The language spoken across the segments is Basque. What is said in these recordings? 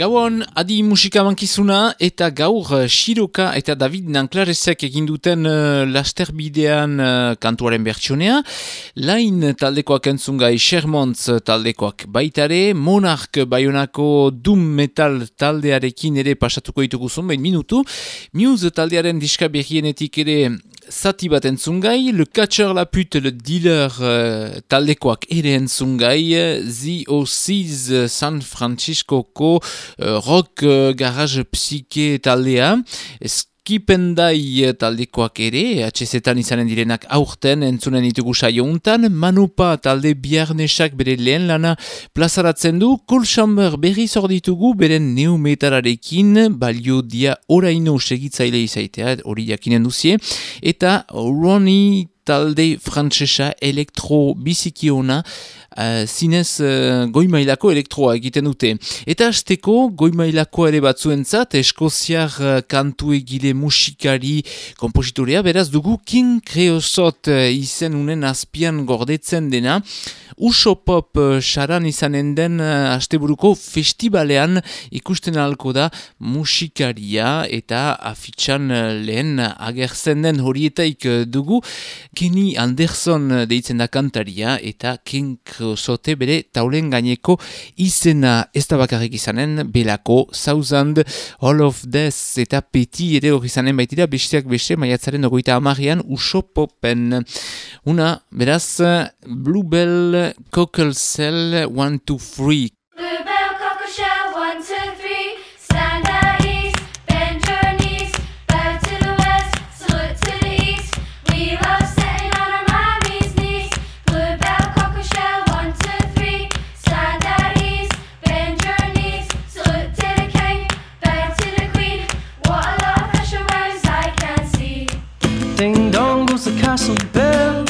Gauan, adi musika mankizuna eta gaur uh, Shiroka eta David Nanklarezek egin duten uh, lasterbidean uh, kantuaren bertsionea. Lain taldekoak entzungai Shermontz taldekoak baitare, Monark Bayonako Doom Metal taldearekin ere pasatuko ditugu zunbein minutu. Muse taldearen diska berrienetik ere zati bat entzungai, Le Catcher La Pute, Le Dealer uh, taldekoak ere entzungai, ZOC's San Franciscoko uh, rock uh, garage psyche taldea, Skipendai taldekoak ere, HZ-etan izanen direnak aurten entzunen ditugu saio untan, Manupa talde biarnesak bere lehen lana plazaratzen du, Kolchamber berri zorditugu beren neometararekin, balio dia oraino segitzaile izaitea, hori jakinen duzie, eta Ronnie talde frantsesa elektro bizikiona, Uh, zinez uh, goimailako elektroa egiten dute. Eta azteko goimailako ere batzuentzat eskoziar uh, kantu egile musikari kompositorea, beraz dugu King Creosot uh, izen unen azpian gordetzen dena, Uso Pop saran uh, izanen den uh, asteburuko festivalean ikusten alko da musikaria eta afitxan uh, lehen agertzen den horietaik dugu Kenny Anderson deitzen da kantaria eta King Creosote bere taulen gaineko izena ez da bakarrik izanen belako Thousand All of Death eta Peti ere hori izanen baitira besteak beste maiatzaren ogoita amarian Uso Popen una beraz Bluebell Cockle Cell 1, 2, 3. Castle bell.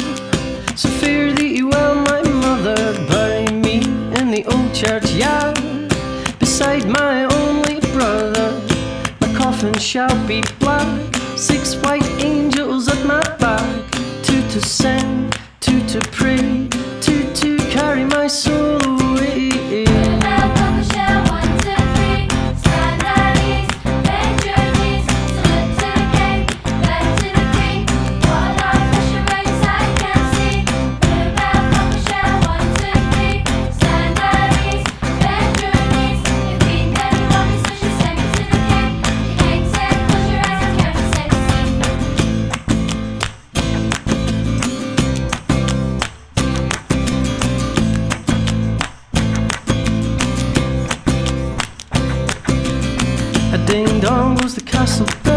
So fear thee well, my mother, bury me in the old churchyard beside my only brother. My coffin shall be black, six white angels at my back, two to sing, two to pray, two to carry my soul Russell.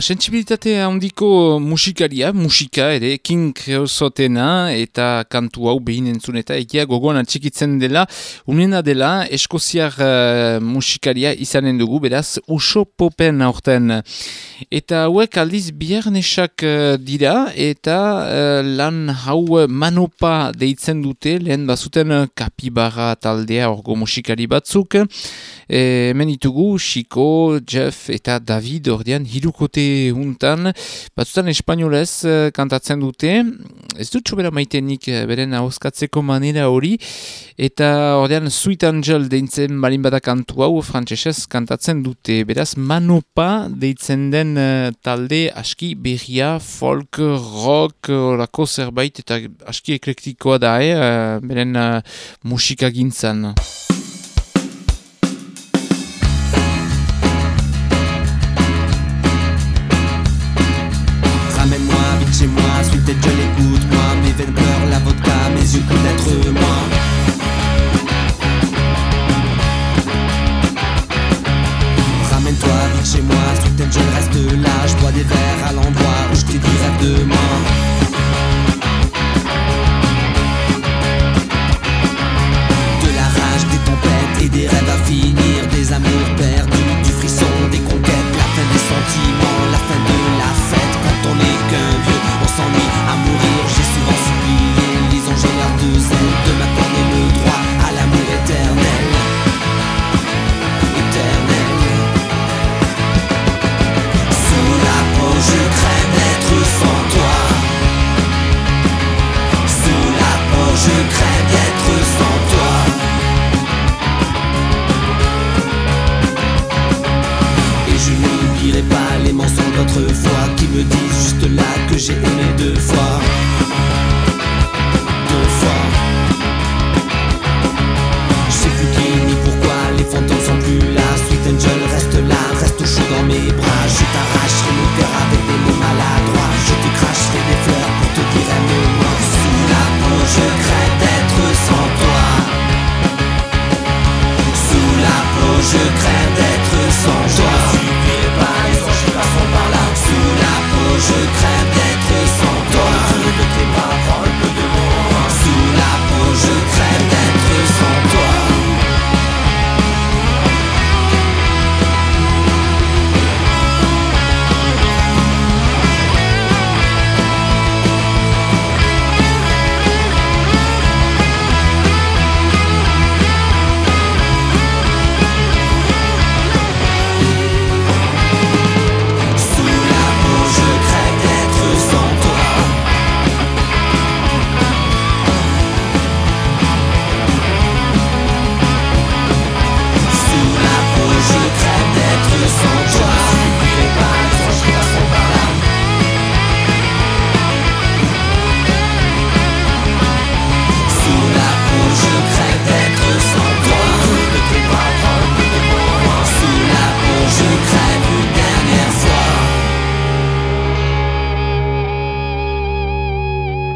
Sensibilitate handiko musikaria, musika ere, King Creosotena eta kantu hau behin entzun eta egia gogoan atxikitzen dela, unena dela, eskoziar uh, musikaria izanen dugu, beraz, uso popen aurten. Eta hauek aldiz biarnesak uh, dira, eta uh, lan hau manopa deitzen dute, lehen bazuten kapibara taldea orgo musikari batzuk, E, hemen Chico, Jeff eta David ordean hirukote huntan, batzutan espainolez eh, kantatzen dute, ez dut sobera maitenik eh, beren hauskatzeko manera hori, eta ordean Sweet Angel deitzen balin bada kantu hau frantsesez kantatzen dute, beraz Manopa deitzen den eh, talde aski berria, folk, rock, orako zerbait eta aski eklektikoa da, eh, beren uh, musika gintzan. chez moi Suis peut-être je l'écoute moi Mes veines pleurent la vodka Mes yeux coulent d'être moi. Ramène-toi vite chez moi Suis peut-être je reste là. Je bois des verres à l'endroit où je te dirai demain.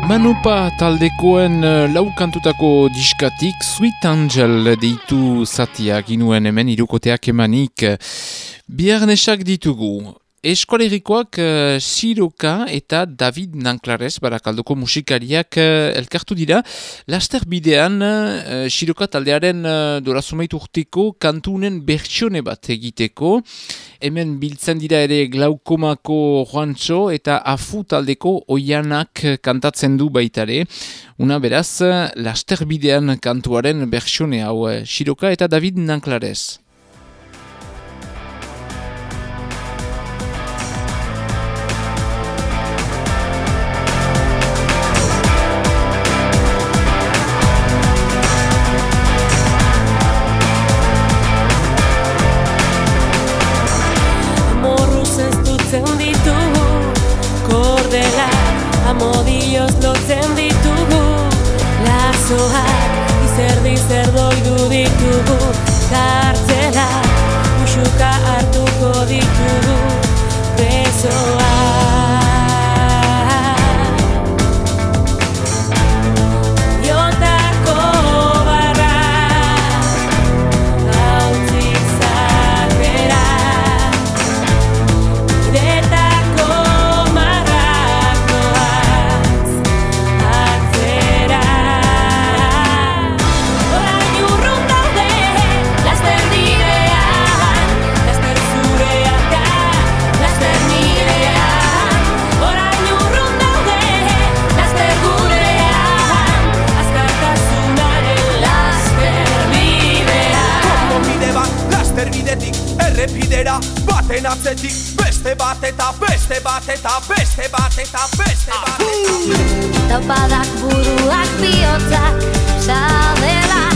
Manopa taldekoen eh, lau kantutako diskatik Sweet Angel deitu zatia ginuen hemen irukoteak emanik biarnesak ditugu. Eskolerikoak uh, Siroka eta David Nanclares barakaldoko musikariak eh, elkartu dira. Laster bidean uh, Siroka taldearen uh, dorazumeit urteko kantunen bertsione bat egiteko. Hemen biltzen dira ere glaukomako Juancho eta afu taldeko oianak kantatzen du baitare. Una beraz, laster bidean kantuaren bertsione hau eh, Siroka eta David Nanclares. Atzetik, beste bat eta beste bat eta beste bat eta beste bat eta Taupadak buruak bihotzak Sabela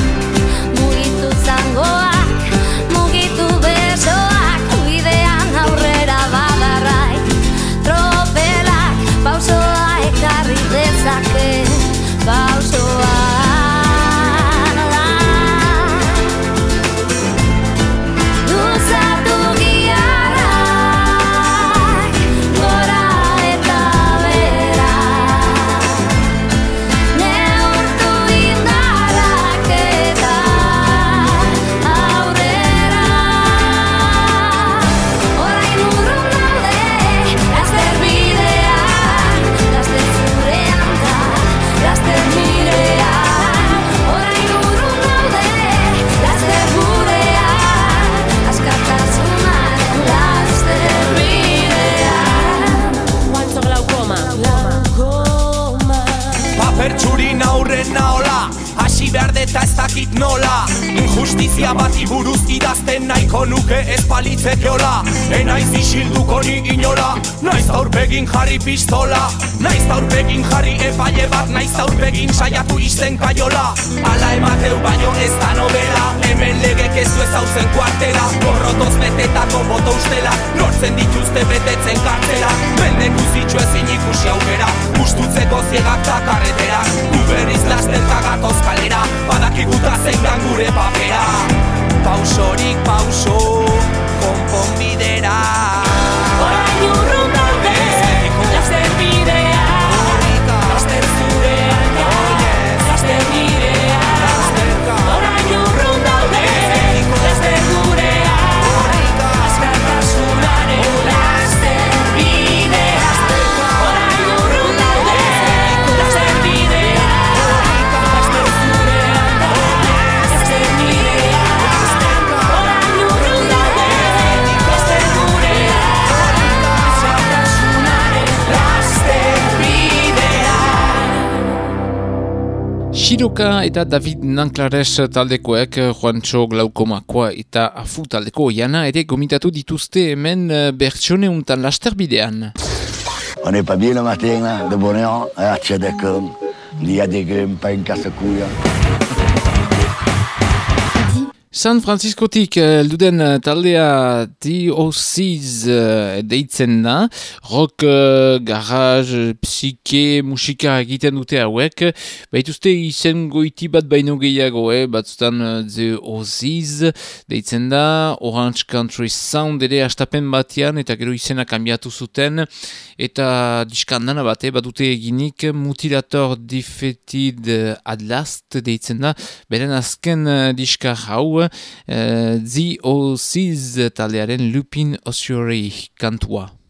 Injustizia bati buruz idazten nahiko nuke ez palitzekeola Enaiz isilduko ni inola Naiz aurpegin jarri pistola Naiz aurpegin jarri epaile bat Naiz aurpegin saiatu izten kaiola. Ala emateu baino ez da novela Hemen legek ez du ez hauzen kuartela. Gorrotoz betetako boto ustela Lortzen dituzte betetzen kartela Bende guzitxo ezin ikusi aukera Ustutzeko ziegak da karretera. Gu berriz laster kagatoz kalera Badakiguta zein gure papera. Pausorik Shiroka eta David Nanklares taldekoek eh, Juancho Glaukomakoa eta Afu taldeko jana ere gomitatu dituzte hemen eh, bertsione untan lasterbidean. On n'est pas bien le matin, de bonne heure, à Tchadakam. Il y a des grumes, pas une casse-couille. San Franciscotik eh, elduden eh, taldea DOCs eh, deitzen da, rock, eh, garage, psike, musika egiten dute hauek, baituzte izen goiti bat baino gehiago, eh? batzutan eh, DOCs deitzen da, Orange Country Sound ere astapen batean, eta gero izena kanbiatu zuten, eta diskandana bate, badute eginik. Mutilator Defeated eh, at Last deitzen da, beren azken eh, diska hau, uh, The taldearen Lupin Ossuary kantua.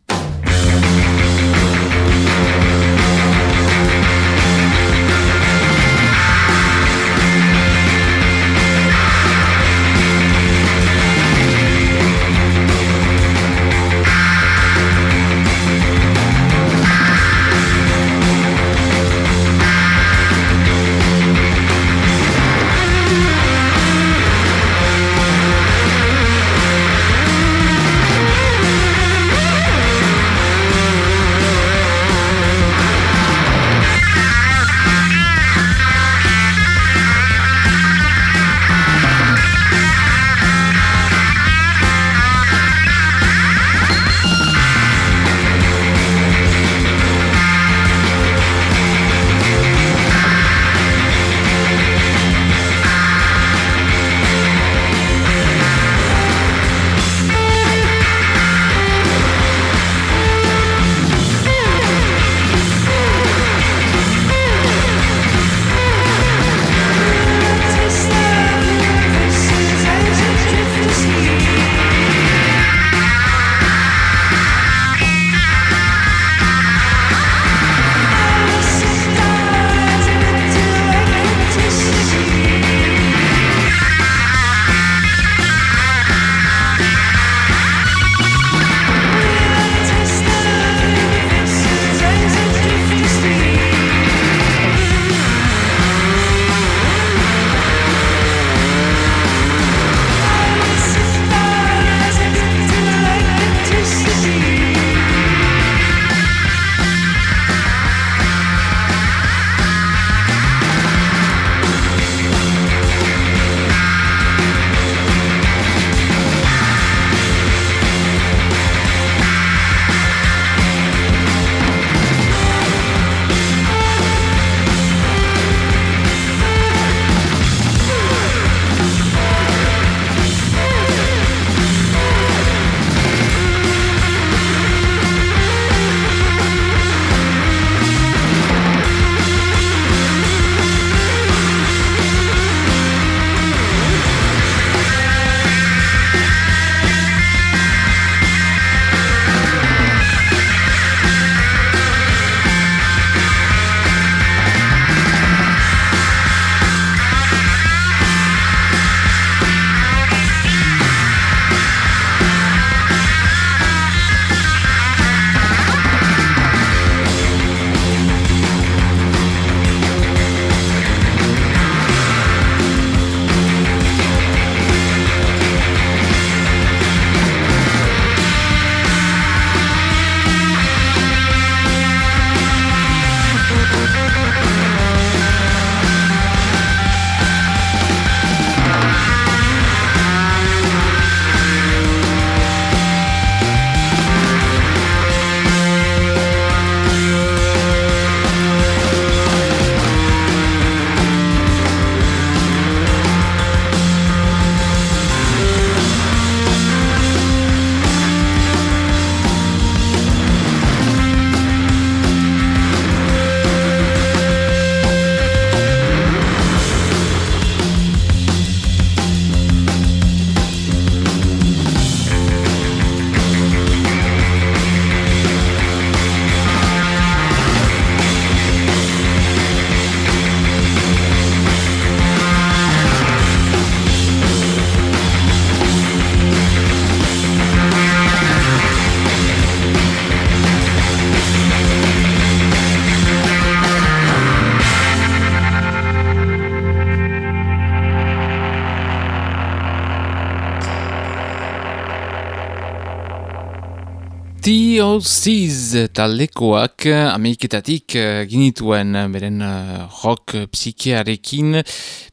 TOCs taldekoak Ameriketatik eh, ginituen eh, beren eh, rock psikearekin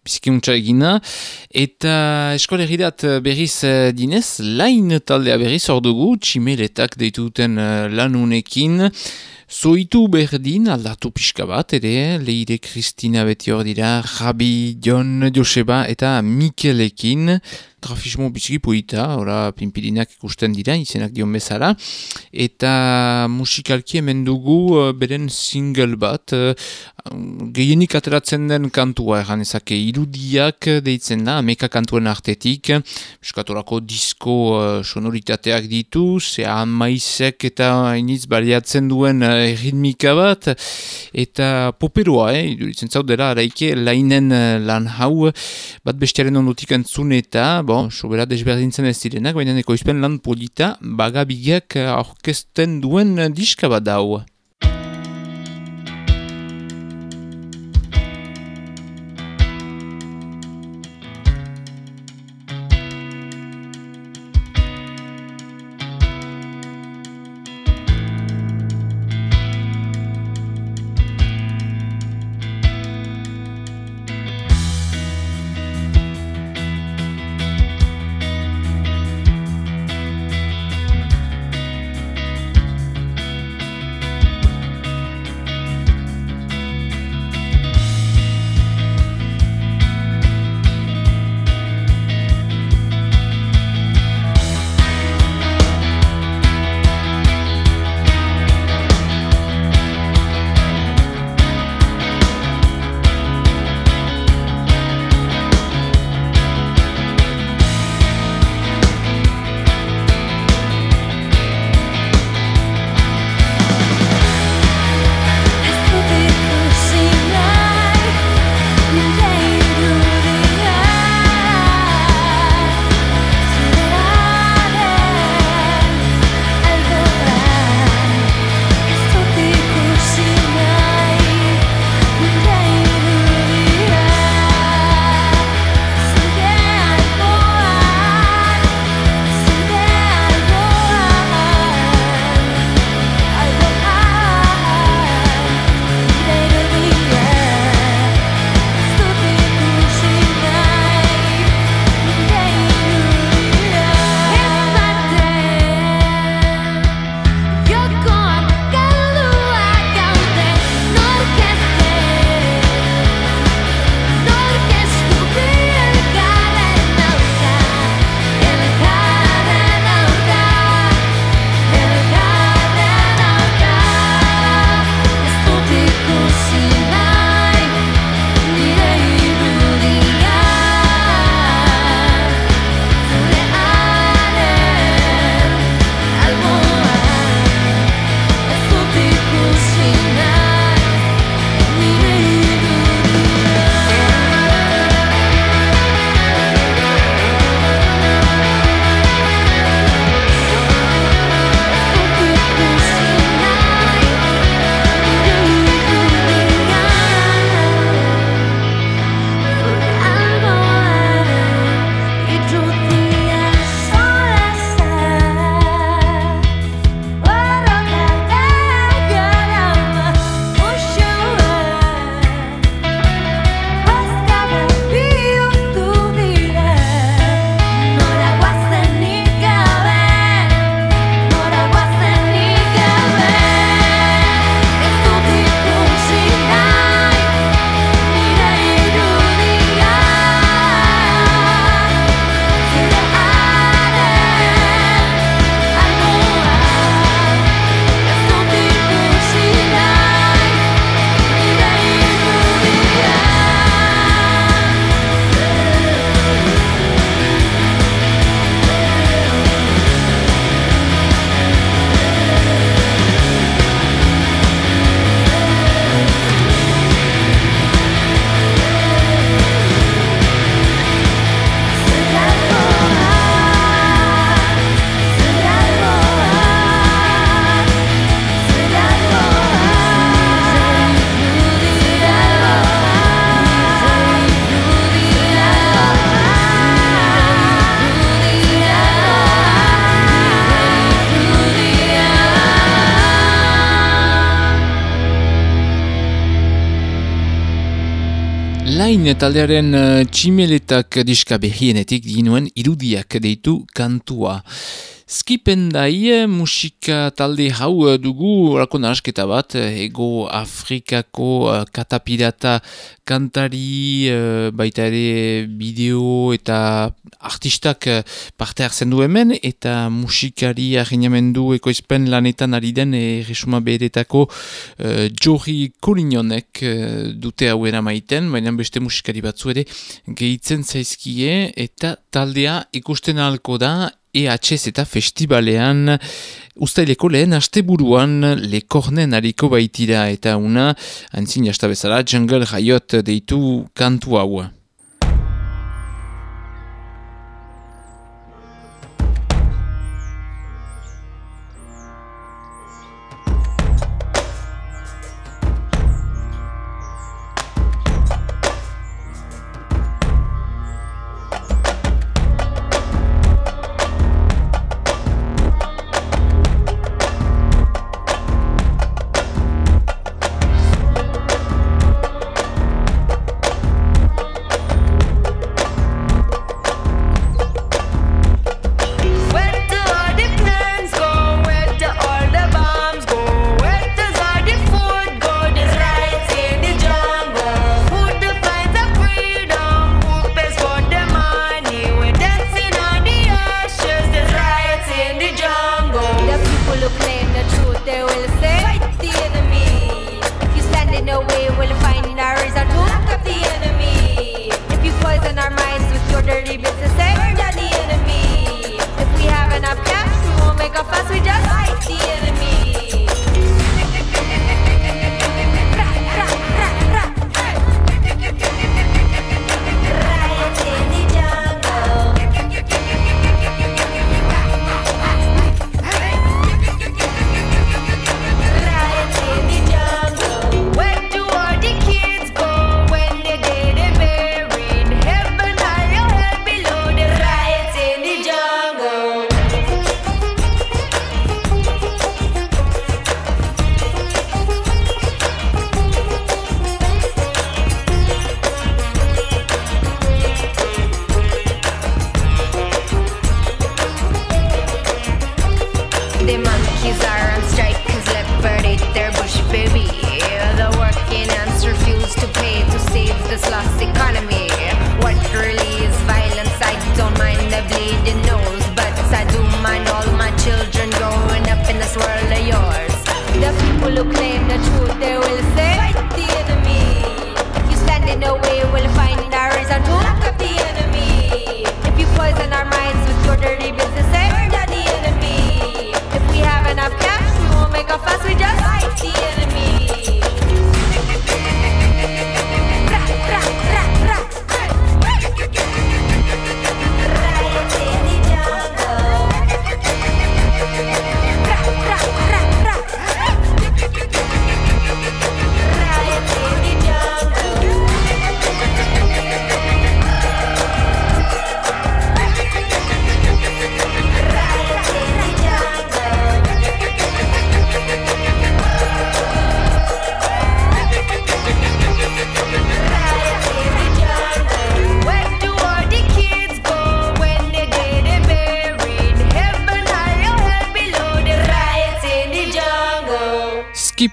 psikeuntza egina. Eta eskolegirat berriz eh, dinez lain taldea berriz ordugu tximeletak deituten eh, lanunekin. Zoitu berdin aldatu pixka bat, ere, Leire Kristina beti hor dira, Jabi, Jon, Joseba eta Mikelekin, grafismo biziki poita, ora pinpirinak ikusten dira, izenak dion bezala, eta musikalki hemen dugu uh, beren single bat, uh, gehienik ateratzen den kantua egan ezake irudiak deitzen da, ameka kantuen artetik, eskatorako disko uh, sonoritateak ditu, zea maizek eta iniz baliatzen duen ritmika bat, eta poperoa, eh, iduritzen zaut dela, araike, lainen lan hau, bat bestiaren ondotik entzun eta, bon, sobera desberdintzen ez direnak, baina ekoizpen lan polita, bagabigeak aurkezten duen diska bat dau. Taldearen uh, tximeletak diska behienetik dinuen irudiak deitu kantua. Skipendai musika talde hau eh, dugu orako nahasketa bat, eh, ego Afrikako uh, katapirata kantari, baita ere bideo eta artistak parte hartzen du hemen, eta musikari ahinamendu ekoizpen lanetan ari den erresuma beretako uh, Jori Kolinonek uh, dute hauera maiten, baina beste musikari batzu ere gehitzen zaizkie, eta taldea ikusten ahalko da EHS eta festivalean ustaileko lehen asteburuan lekornen hariko baitira eta una antzin jasta bezala jungle jaiot deitu kantu hau.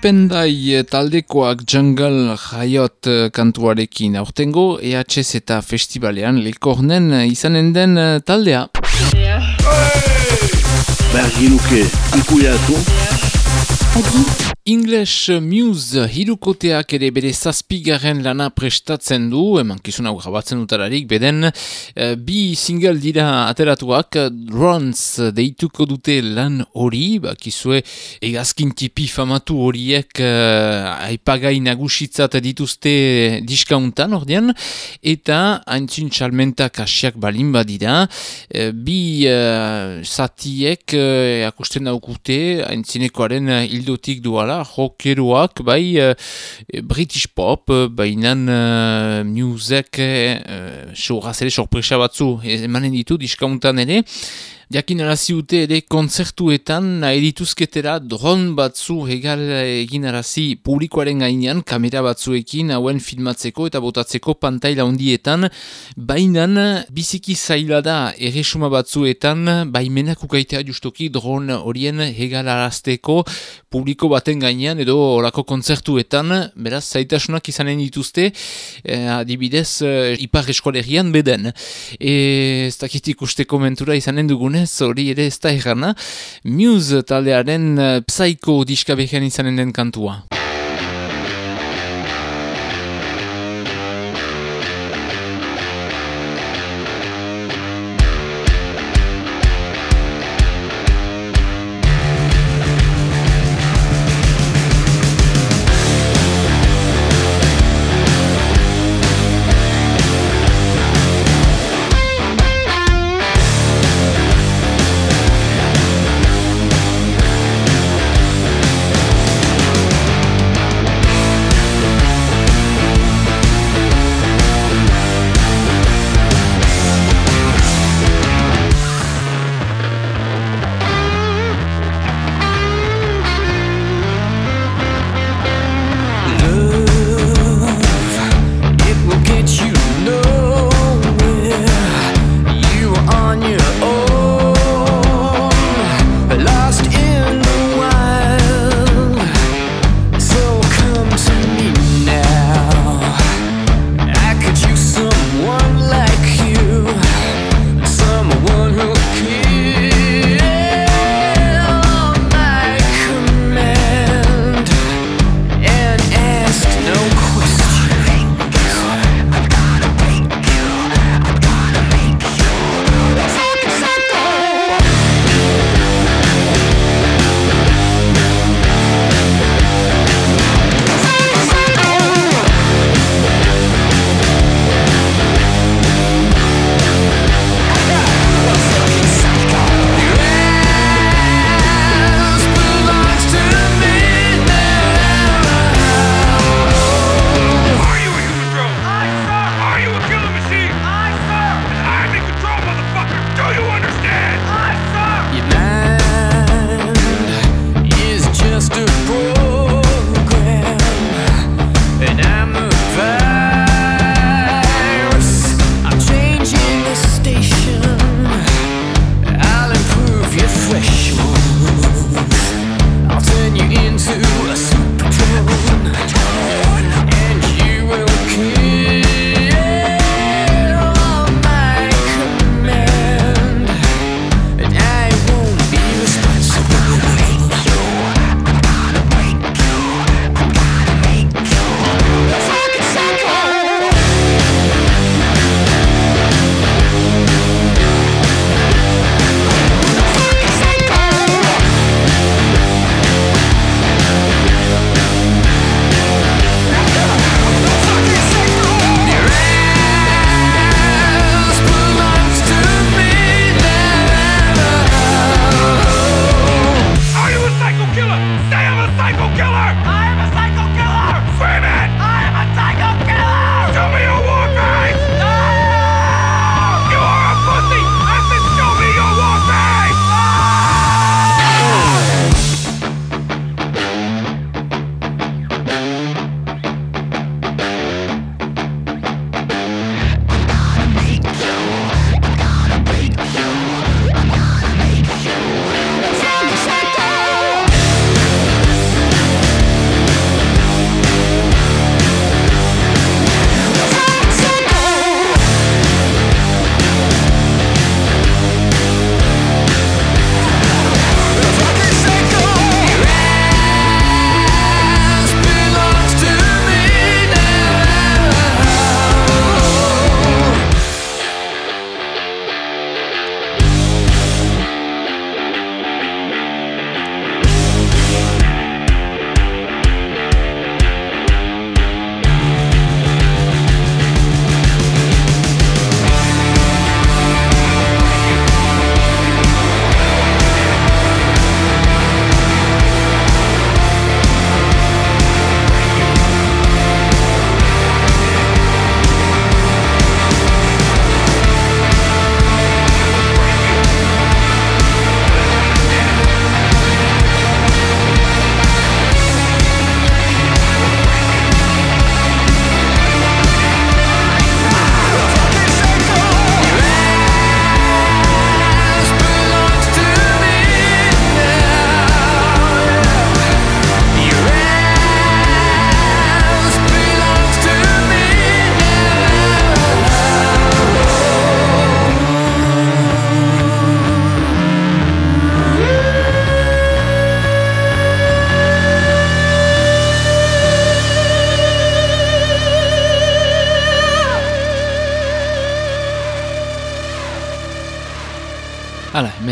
Skipendai taldekoak jungle jaiot eh, kantuarekin aurtengo EHS eta festivalean lekornen eh, izanen den eh, taldea. Bergi luke ikuiatu. English Muse hirukoteak ere bere zazpigaren lana prestatzen du, eman kizun hau jabatzen utararik, beden eh, bi single dira ateratuak, Runs deituko dute lan hori, bakizue egazkin tipi famatu horiek eh, aipagai nagusitzat dituzte diskauntan ordean, eta haintzin txalmentak asiak balin badira, eh, bi eh, zatiek eh, akusten daukute, haintzinekoaren eh, hildotik duala, rockeroak, bai eh, British pop, eh, bainan uh, music, uh, sorpresa batzu emanen ditu diskauntan ere, Jakin araziute ere kontzertuetan nahi dituzketera dron batzu hegal egin arazi publikoaren gainean kamera batzuekin hauen filmatzeko eta botatzeko pantaila handietan. Bainan biziki zaila da erresuma batzuetan baimenak ukaitea justoki dron horien hegal arazteko publiko baten gainean edo orako kontzertuetan. Beraz zaitasunak izanen dituzte eh, adibidez eh, ipar eskolegian beden. E, ez dakit ikusteko mentura izanen dugunez hori ere ez da errana. Muse taldearen eh, Psycho diskabekean izanen den kantua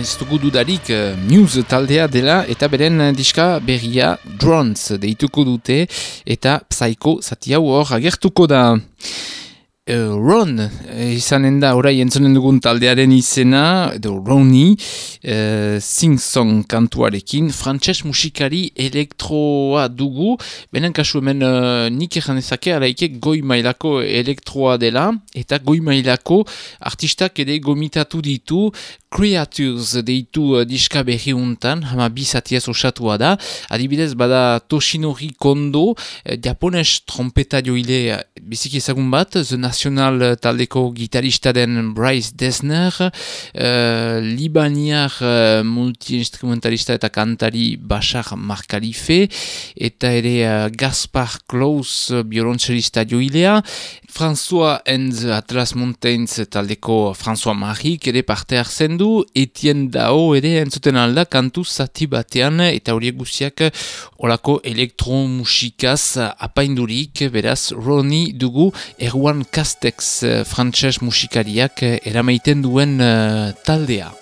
meztugu dudarik uh, Muse taldea dela eta beren uh, diska berria Drones deituko dute eta Psycho zati hau hor agertuko da. Uh, Ron, eh, izanen da, orai entzonen dugun taldearen izena, edo Roni, uh, sing-song kantuarekin, frantses musikari elektroa dugu, benen kasu hemen uh, nik ejan ezake, alaike goi mailako elektroa dela, eta goi mailako artistak ere gomitatu ditu, Creatures deitu uh, diska berri untan, hama bizatiaz osatua da, adibidez bada Toshinori Kondo, eh, japones trompeta joile eh, biziki ezagun bat, The National taldeko gitarista den Bryce Desner, uh, Libaniar uh, multi-instrumentalista eta kantari Bashar Markalife, eta ere uh, Gaspar Klaus uh, biolontxelista joilea, François the Atlas Mountains taldeko François Marik ere parte hartzen du, Etienne Dao ere entzuten alda kantu zati batean eta horiek guztiak olako elektromusikaz apaindurik, beraz Roni dugu Erwan Castex eh, frantses musikariak eh, eramaiten duen eh, taldea.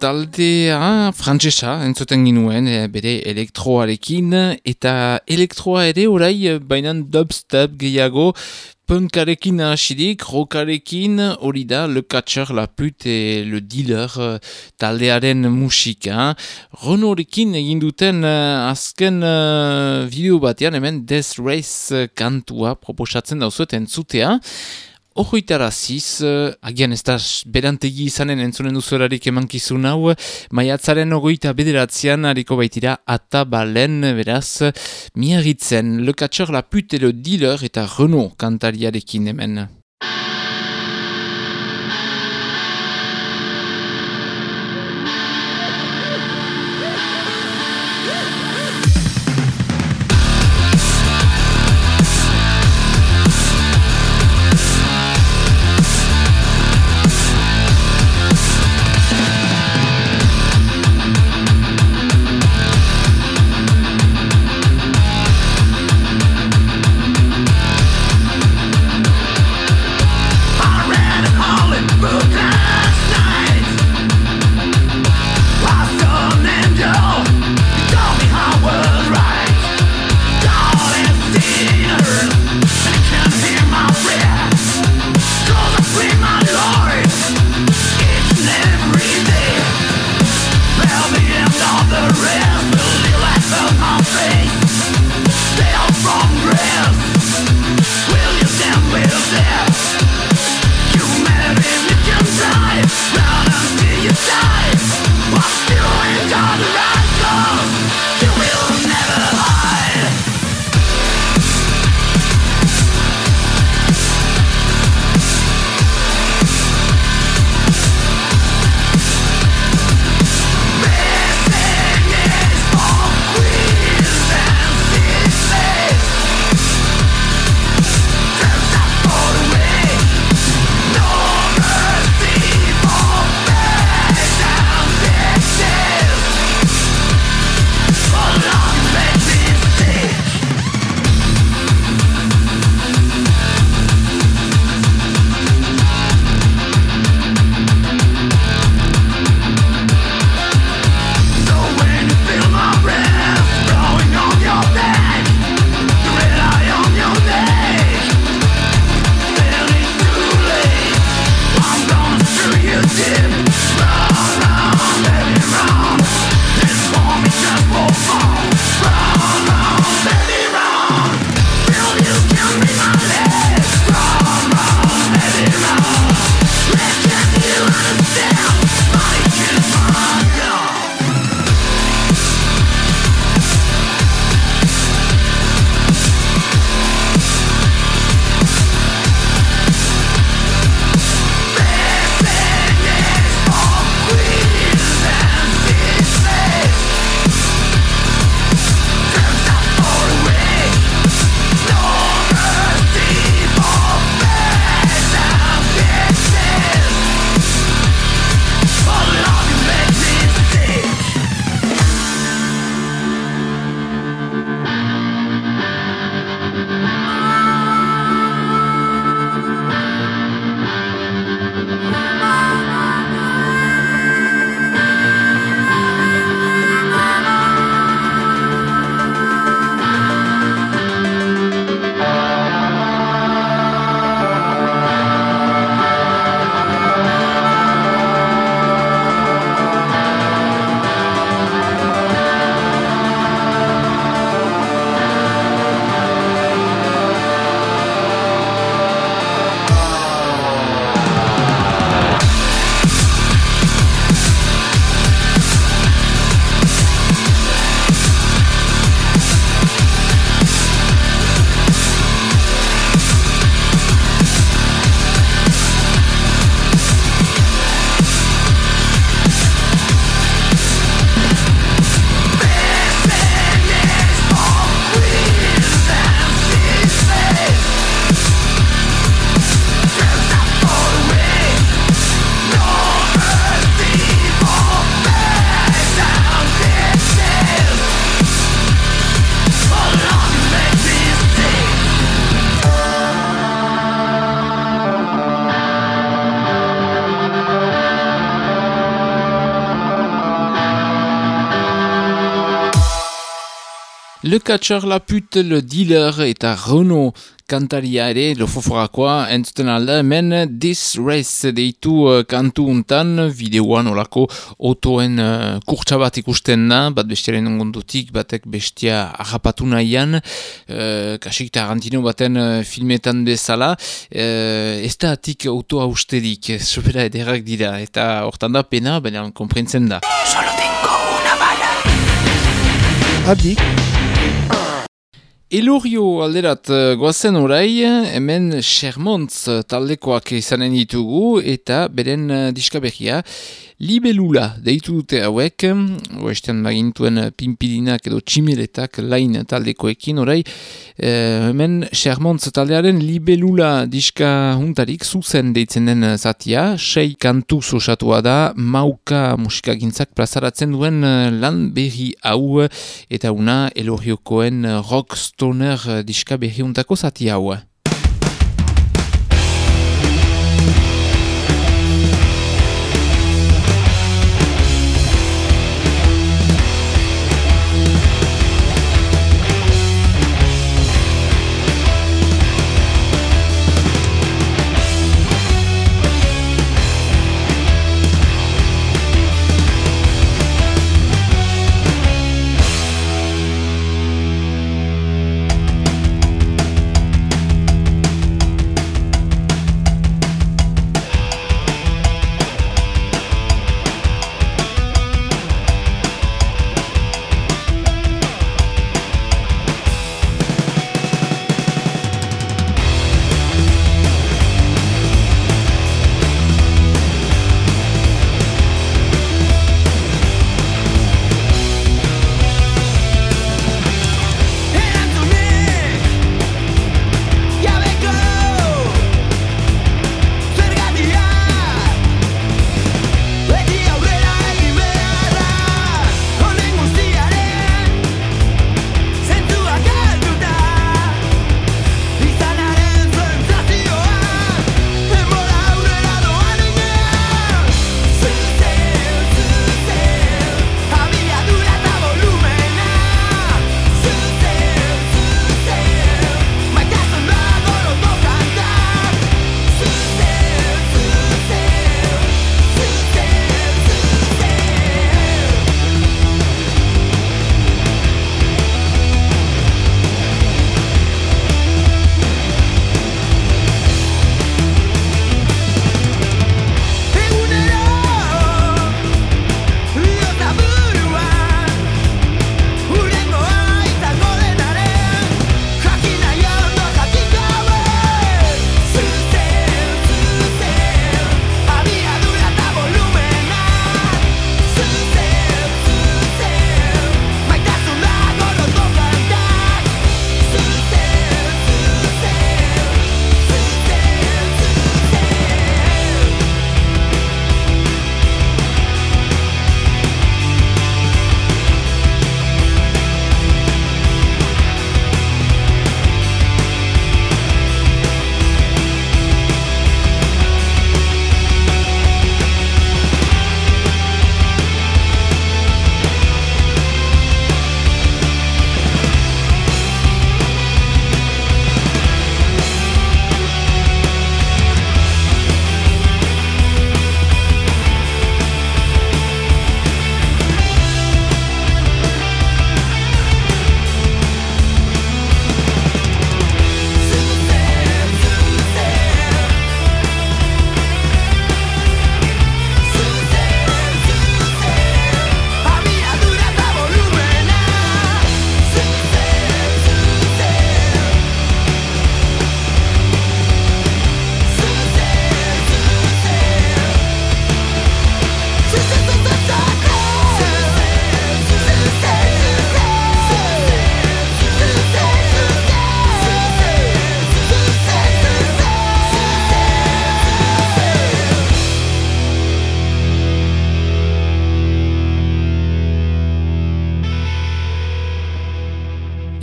Taldea frantsesa entzuten ginuen e, bere elektroarekin eta elektroa ere orai bainan dubstep gehiago punkarekin hasirik, rockarekin hori da Le Catcher, La Pute et Le Dealer eh, taldearen musika. Renaultekin egin duten eh, azken uh, video batean hemen Death Race eh, kantua proposatzen dauzuet entzutea. Ojoitaraziz, uh, agian ez da berantegi izanen entzunen duzularik emankizun hau, maiatzaren ogoita bederatzean hariko baitira atabalen, beraz, miagitzen, Le Catcher, La Pute Le Dealer eta Renault kantariarekin hemen. Le Catcher, La Pute, Le Dealer eta Renault kantaria ere, lofoforakoa, entzuten alda, hemen This Race deitu uh, kantu untan, videoan olako otoen uh, kurtsa bat ikusten da, bat bestiaren ongondotik, batek bestia harrapatu nahian, uh, kasik Tarantino baten uh, filmetan bezala, uh, ez da atik autoa usterik, sobera ederrak dira, eta hortan da pena, baina komprentzen da. Solo tengo una bala. Adik. Elorio alderat eh, goazen orai, hemen Shermontz taldekoak izanen ditugu eta beren uh, diskaberria Libelula deitu dute hauek, oestean bagintuen pimpirinak edo tximeletak lain taldekoekin orai, eh, hemen Shermontz taldearen Libelula diska huntarik zuzen deitzen den zatia, sei kantu osatua da, mauka musikagintzak plazaratzen duen lan berri hau eta una Eloriokoen rock stoner eh, diska berri huntako zati hau.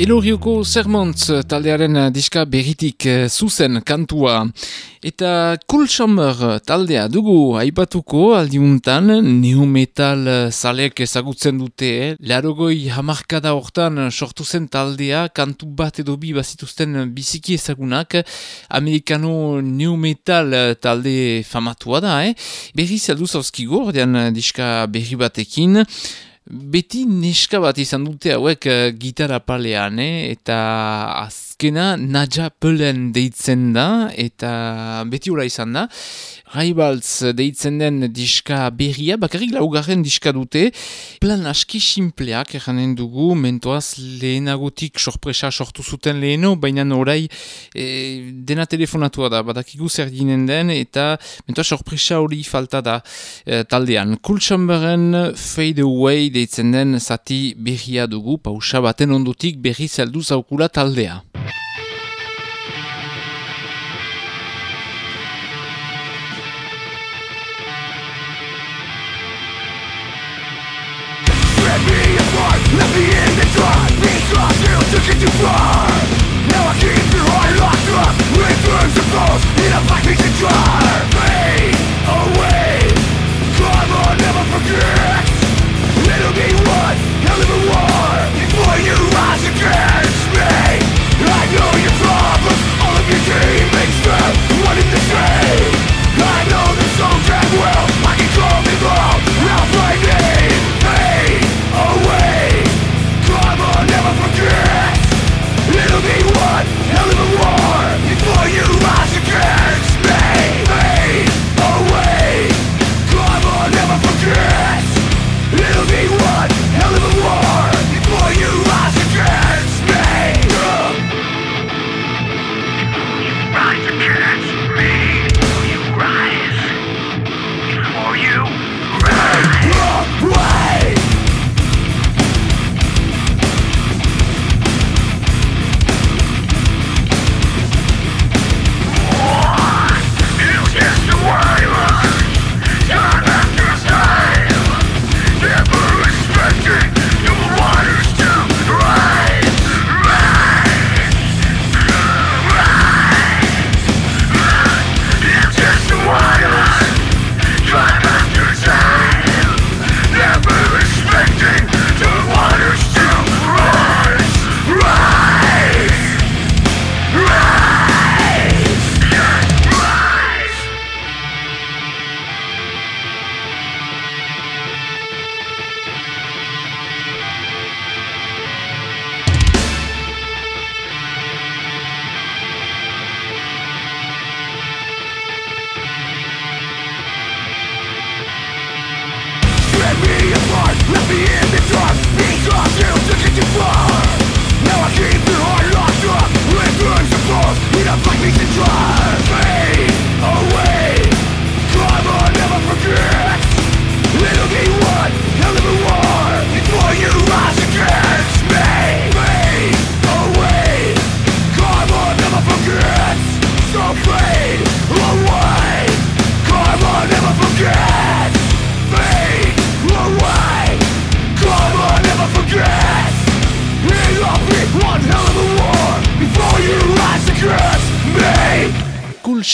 Elorioko Sermontz taldearen diska berritik eh, zuzen kantua. Eta Cool Chamber taldea dugu aipatuko aldiuntan neometal eh, zaleek ezagutzen dute. Eh? Larogoi hamarkada hortan sortu zen taldea kantu bat edo bi bazituzten biziki ezagunak. Amerikano neometal talde famatua da. Eh? Berri zeldu zauzkigo, ordean diska berri batekin. Beti neska bat izan dute hauek uh, gitarra palean, eh? eta azkena Nadja Pelen deitzen da, eta beti ura izan da. Rivals deitzen den diska berria, bakarrik laugarren diska dute, plan aski simpleak eranen dugu, mentoaz lehenagotik sorpresa sortu zuten leheno, baina orai e, dena telefonatua da, badakigu zer ginen den, eta mentoaz sorpresa hori falta da e, taldean. Cool Chamberen Fade Away deitzen den zati berria dugu, pausa baten ondutik berri zeldu zaukula taldea. Before you rise against me. I know your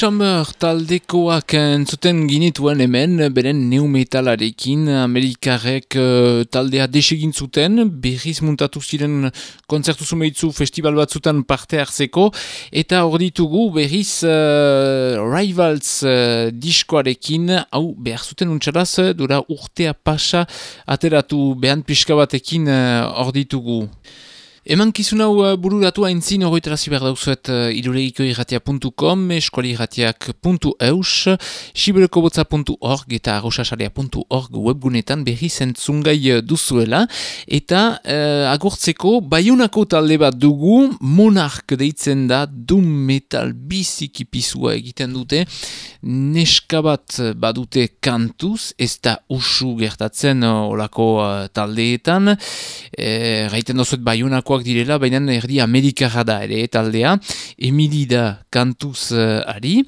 Chamber taldekoak entzuten ginituen hemen, beren neumetalarekin, Amerikarek eh, taldea desegin zuten, berriz muntatu ziren kontzertu zumeitzu festival batzutan parte hartzeko, eta hor ditugu berriz eh, Rivals eh, diskoarekin, hau behar zuten untxaraz, dura urtea pasa ateratu behan pixka batekin hor ditugu. Eman kizun hau uh, bururatu haintzin horretarazi behar dauzuet uh, irulegiko irratia.com, eskualirratiak.eus, siberekobotza.org eta arrosasarea.org webgunetan berri zentzungai uh, duzuela. Eta uh, agurtzeko, baiunako talde bat dugu, monark deitzen da, doom metal biziki pisua egiten dute, neska bat badute kantuz, ez da usu gertatzen olako uh, taldeetan, e, gaiten dozuet baiunakoak direla, baina erdi amerikarra da ere taldea, Emili da kantuz uh, ari,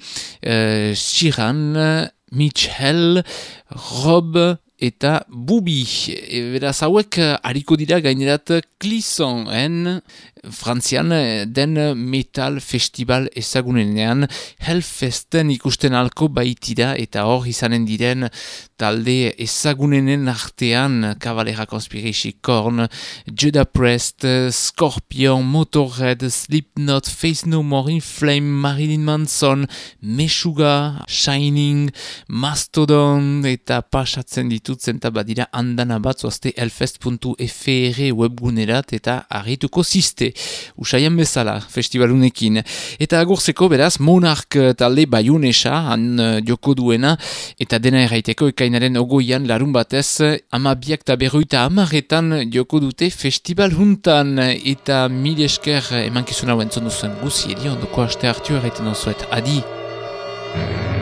uh, Shiran, Mitchell, Rob, eta Bubi. E, beraz hauek hariko dira gainerat Clisson, en Frantzian den metal festival ezagunenean Hellfesten ikusten alko baitira eta hor izanen diren talde ezagunenen artean Cavalera Conspiracy Korn, Judah Prest, Scorpion, Motorhead, Slipknot, Face No More, In Flame, Marilyn Manson, Meshuga, Shining, Mastodon eta pasatzen ditutzen eta badira andana bat zoazte elfest.fr webgunerat eta argituko ziste. Usaian bezala festivalunekin. Eta agurzeko beraz Monark talde baiunesa han eh, joko duena eta dena erraiteko ekainaren ogoian larun batez amabiak eta berroita amaretan joko dute festival juntan eta mil esker emankizuna hauen zonduzuen guzi edi ondoko aste hartu erraiten osuet. Adi! adi.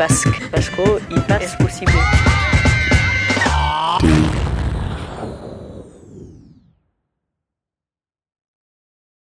Basque,